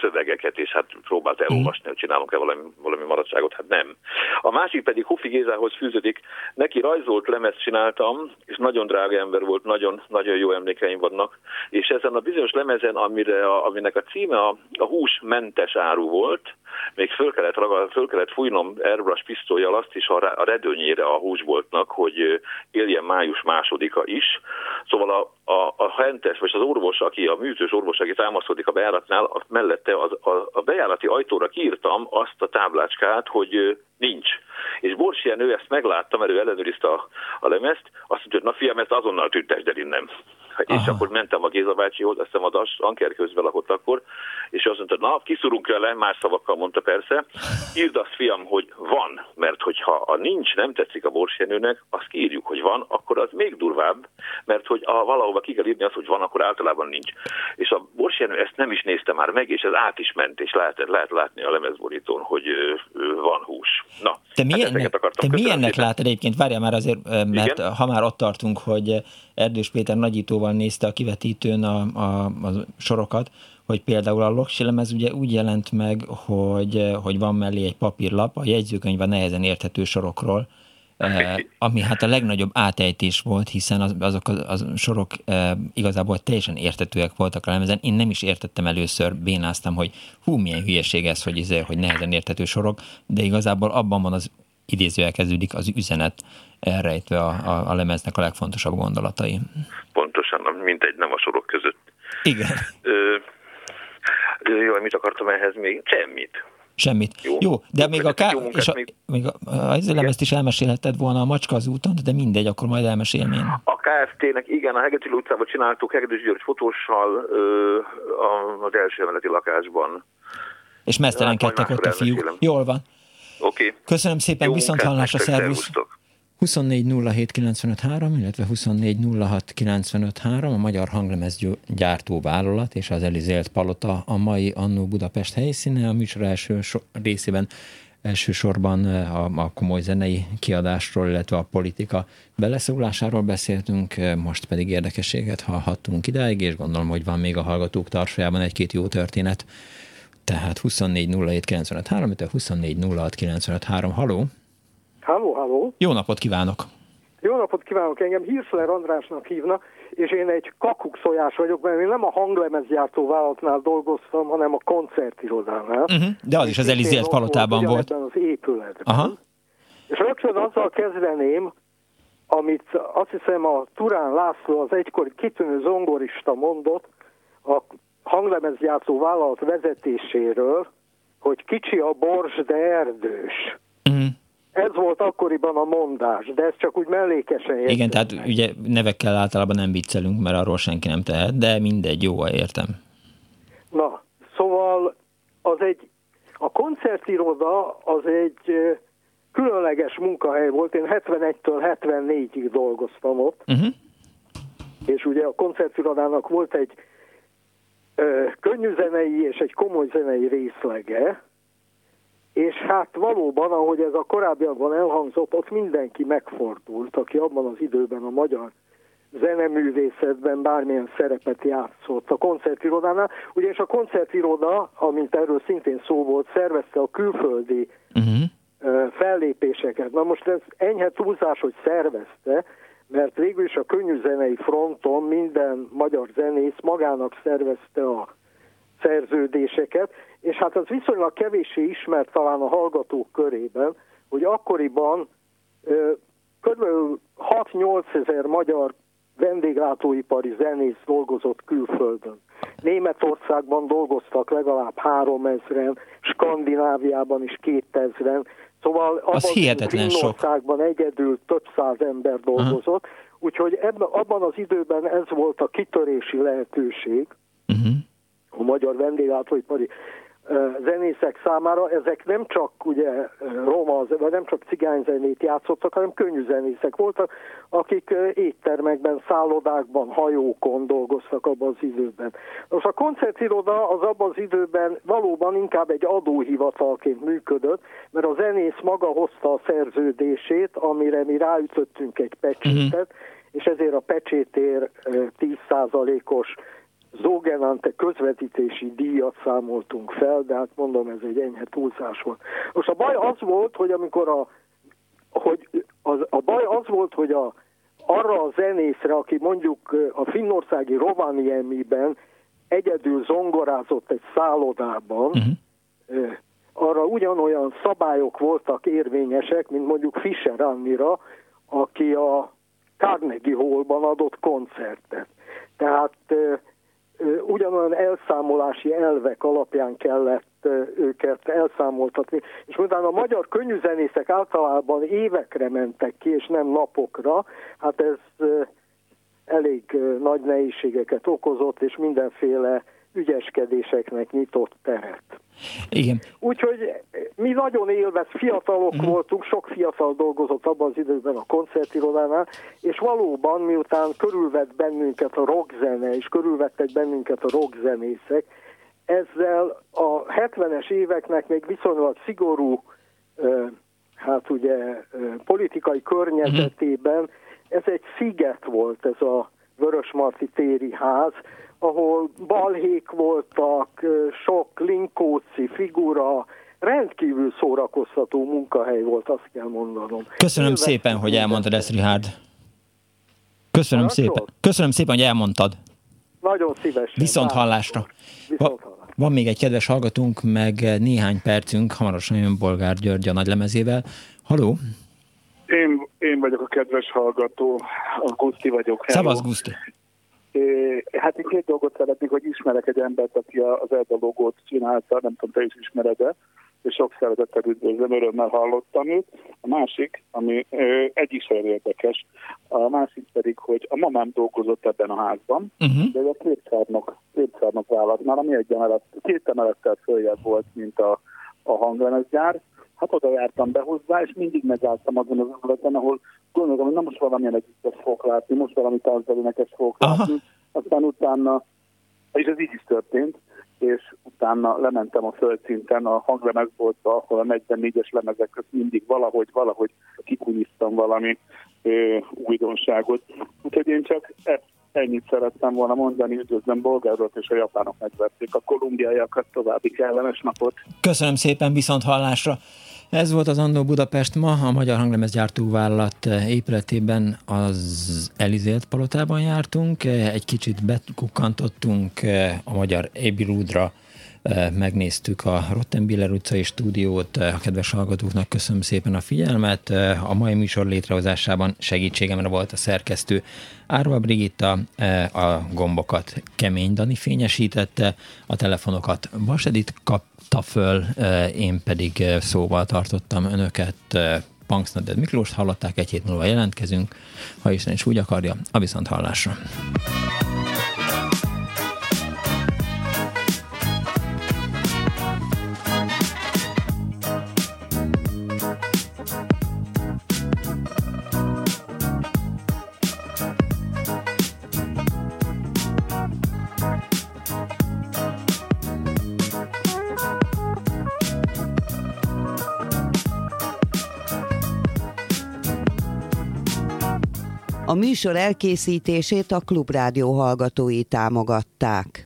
S7: szövegeket, és hát próbálta elolvasni, hogy csinálunk-e valami, valami maradságot, hát nem. A másik pedig Hufi Gézához fűződik, neki rajzolt lemezt csináltam, és nagyon drága ember volt, nagyon, nagyon jó emlékeim vannak, és ezen a bizonyos lemezen, amire a, aminek a címe a, a húsmentes áru volt, még föl kellett, ragad, föl kellett fújnom airbrush pisztolyjal azt is a, a redőnyére a húsboltnak, hogy éljen május másodika is. Szóval a, a, a hentes, vagy az orvos, aki a műtős orvos, aki támaszkodik a bejáratnál, azt mellette az, a, a bejárati ajtóra kiírtam azt a táblácskát, hogy nincs. És Bors ő ezt meglátta, mert ő ellenőrizte a, a lemezt, azt mondja, hogy na fiam, ezt azonnal tüntesd el innen. Aha. És akkor mentem a Géza bácsihoz, azt hiszem a Das Anker közben lakott akkor, és azt mondta, na, kiszurunk le, más szavakkal mondta persze, írd azt fiam, hogy van, mert hogyha a nincs nem tetszik a borsjenőnek, azt kiírjuk, hogy van, akkor az még durvább, mert hogy a valahova ki kell írni azt, hogy van, akkor általában nincs. És a borsjenő ezt nem is nézte már meg, és ez át is ment, és lehet, lehet látni a lemezborítón, hogy van hús. Na,
S1: te milyennek, hát te milyennek látod egyébként, várjál már azért, mert Igen? ha már ott tartunk, hogy Erdős Péter nagyítóval nézte a kivetítőn a, a, a sorokat, hogy például a lemez ugye úgy jelent meg, hogy, hogy van mellé egy papírlap, a jegyzőkönyv a nehezen érthető sorokról, ami hát a legnagyobb átejtés volt, hiszen az, azok a, az sorok e, igazából teljesen értetőek voltak a lemezen. Én nem is értettem először, bénáztam, hogy hú, milyen hülyeség ez, hogy, izé, hogy nehezen értető sorok, de igazából abban van az idézővel kezdődik az üzenet, elrejtve a, a, a lemeznek a legfontosabb gondolatai.
S7: Pontosan, mindegy, nem a sorok között.
S1: Igen.
S7: Ö, jó, mit akartam ehhez még? Semmit.
S1: Semmit. Jó, jó de jó, még a, ká... és a, még, még a, a, lemezt is elmesélheted volna a macska az úton, de mindegy, akkor majd elmesélem én.
S7: A KFT-nek igen, a Hegedűs utcában csináltuk Hegedűs György fotóssal ö, a, az első emeleti lakásban.
S1: És mesztelenkedtek hát, ott a fiúk. Jól van.
S7: Oké. Okay.
S1: Köszönöm szépen, Jó viszont hallásra, szervusz. 24 07 illetve 24 a Magyar Hanglemez gyártó vállalat és az Elizélt Palota a mai Annó Budapest helyszíne. A műsor első so- részében elsősorban a, a komoly zenei kiadásról, illetve a politika beleszólásáról beszéltünk, most pedig érdekességet hallhattunk idáig, és gondolom, hogy van még a hallgatók tarsajában egy-két jó történet. Tehát 24 07 illetve 24 06 Haló!
S8: Halló, halló!
S1: Jó napot kívánok!
S8: Jó napot kívánok! Engem Hirszler Andrásnak hívna, és én egy kakukszojás vagyok, mert én nem a hanglemezgyártó vállalatnál dolgoztam, hanem a koncertirodánál. Uh-huh.
S1: De az is az Elizélt palotában volt.
S8: volt. az épületben. Aha. És rögtön azzal kezdeném, amit azt hiszem a Turán László, az egykori kitűnő zongorista mondott a hanglemezgyártó vállalat vezetéséről, hogy kicsi a bors, de erdős. Uh-huh. Ez volt akkoriban a mondás, de ez csak úgy mellékesen
S1: értem. Igen, tehát ugye nevekkel általában nem viccelünk, mert arról senki nem tehet, de mindegy, jó, értem.
S8: Na, szóval az egy, a koncertiroda az egy különleges munkahely volt. Én 71-től 74-ig dolgoztam ott, uh-huh. és ugye a koncertirodának volt egy könnyű zenei és egy komoly zenei részlege, és hát valóban, ahogy ez a korábbiakban elhangzott, ott mindenki megfordult, aki abban az időben a magyar zeneművészetben bármilyen szerepet játszott a koncertirodánál. Ugyanis a koncertiroda, amint erről szintén szó volt, szervezte a külföldi uh-huh. fellépéseket. Na most ez enyhe túlzás, hogy szervezte, mert végül is a könnyű zenei fronton minden magyar zenész magának szervezte a szerződéseket, és hát az viszonylag kevéssé ismert talán a hallgatók körében, hogy akkoriban kb. 6-8 ezer magyar vendéglátóipari zenész dolgozott külföldön. Németországban dolgoztak legalább három ezeren, Skandináviában is kétezren, szóval
S1: az hihetetlen sok.
S8: egyedül több száz ember dolgozott, Aha. úgyhogy ebben, abban az időben ez volt a kitörési lehetőség uh-huh. a magyar vendéglátóipari zenészek számára, ezek nem csak ugye roma, vagy nem csak cigányzenét játszottak, hanem könnyű zenészek voltak, akik éttermekben, szállodákban, hajókon dolgoztak abban az időben. Most a koncertiroda az abban az időben valóban inkább egy adóhivatalként működött, mert a zenész maga hozta a szerződését, amire mi ráütöttünk egy pecsétet, uh-huh és ezért a pecsétér 10%-os Zogenante közvetítési díjat számoltunk fel, de hát mondom, ez egy enyhe túlzás volt. Most a baj az volt, hogy amikor a, hogy az, a baj az volt, hogy a, arra a zenészre, aki mondjuk a finnországi Rovaniemiben egyedül zongorázott egy szállodában, uh-huh. arra ugyanolyan szabályok voltak érvényesek, mint mondjuk Fischer Annira, aki a Carnegie Hallban adott koncertet. Tehát ugyanolyan elszámolási elvek alapján kellett őket elszámoltatni, és utána a magyar könnyűzenészek általában évekre mentek ki, és nem napokra, hát ez elég nagy nehézségeket okozott, és mindenféle ügyeskedéseknek nyitott teret.
S1: Igen.
S8: Úgyhogy mi nagyon élvez, fiatalok uh-huh. voltunk, sok fiatal dolgozott abban az időben a koncertirodánál, és valóban miután körülvett bennünket a rockzene, és körülvettek bennünket a rockzenészek, ezzel a 70-es éveknek még viszonylag szigorú, hát ugye politikai környezetében uh-huh. ez egy sziget volt ez a Vörösmarty téri ház, ahol balhék voltak, sok linkóci figura, rendkívül szórakoztató munkahely volt, azt kell mondanom.
S1: Köszönöm Élve szépen, hogy elmondtad ezt, Richard. Köszönöm szépen. Köszönöm szépen, hogy elmondtad.
S8: Nagyon szívesen.
S1: Viszont hallásra. Viszont hallásra. Van még egy kedves hallgatunk, meg néhány percünk, hamarosan jön Bolgár György a nagylemezével. Haló?
S9: Én, én vagyok a kedves hallgató, a Guszti vagyok.
S1: Szavasz, Guszti.
S9: Hát én két dolgot szeretnék, hogy ismerek egy embert, aki az Elda logót csinálta, nem tudom, te is ismered-e, és sok szeretettel üdvözlöm, örömmel hallottam őt. A másik, ami egy is olyan érdekes, a másik pedig, hogy a mamám dolgozott ebben a házban, uh-huh. de a két szárnok, két szárnok ami egy emelet, két emelettel följebb volt, mint a, a hanglemezgyár, hát oda jártam be hozzá, és mindig megálltam azon az emeleten, ahol gondolom, hogy na most valamilyen együttes fogok látni, most valami tarzdalinekes fogok látni, aztán utána, és ez így is történt, és utána lementem a földszinten a hanglemezboltba, ahol a 44-es lemezek között mindig valahogy, valahogy kikunyiztam valami ö, újdonságot. Úgyhogy én csak ezt ennyit szerettem volna mondani, üdvözlöm Bolgárot és a japánok megvették a kolumbiaiakat, további kellemes napot.
S1: Köszönöm szépen, viszont hallásra! Ez volt az Annó Budapest ma, a Magyar Hanglemezgyártó Vállalat épületében az Elizélt palotában jártunk, egy kicsit bekukkantottunk a Magyar Ébirúdra, megnéztük a Rottenbiller utcai stúdiót, a kedves hallgatóknak köszönöm szépen a figyelmet. A mai műsor létrehozásában segítségemre volt a szerkesztő Árva Brigitta, a gombokat Kemény Dani fényesítette, a telefonokat Vasedit kap hívta föl, én pedig szóval tartottam önöket. Punksnaded Miklós hallották, egy hét múlva jelentkezünk, ha Isten is úgy akarja, a viszont hallásra.
S10: A műsor elkészítését a Klubrádió hallgatói támogatták.